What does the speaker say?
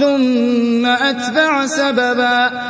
ثُمَّ أَتْبَعَ سَبَبًا.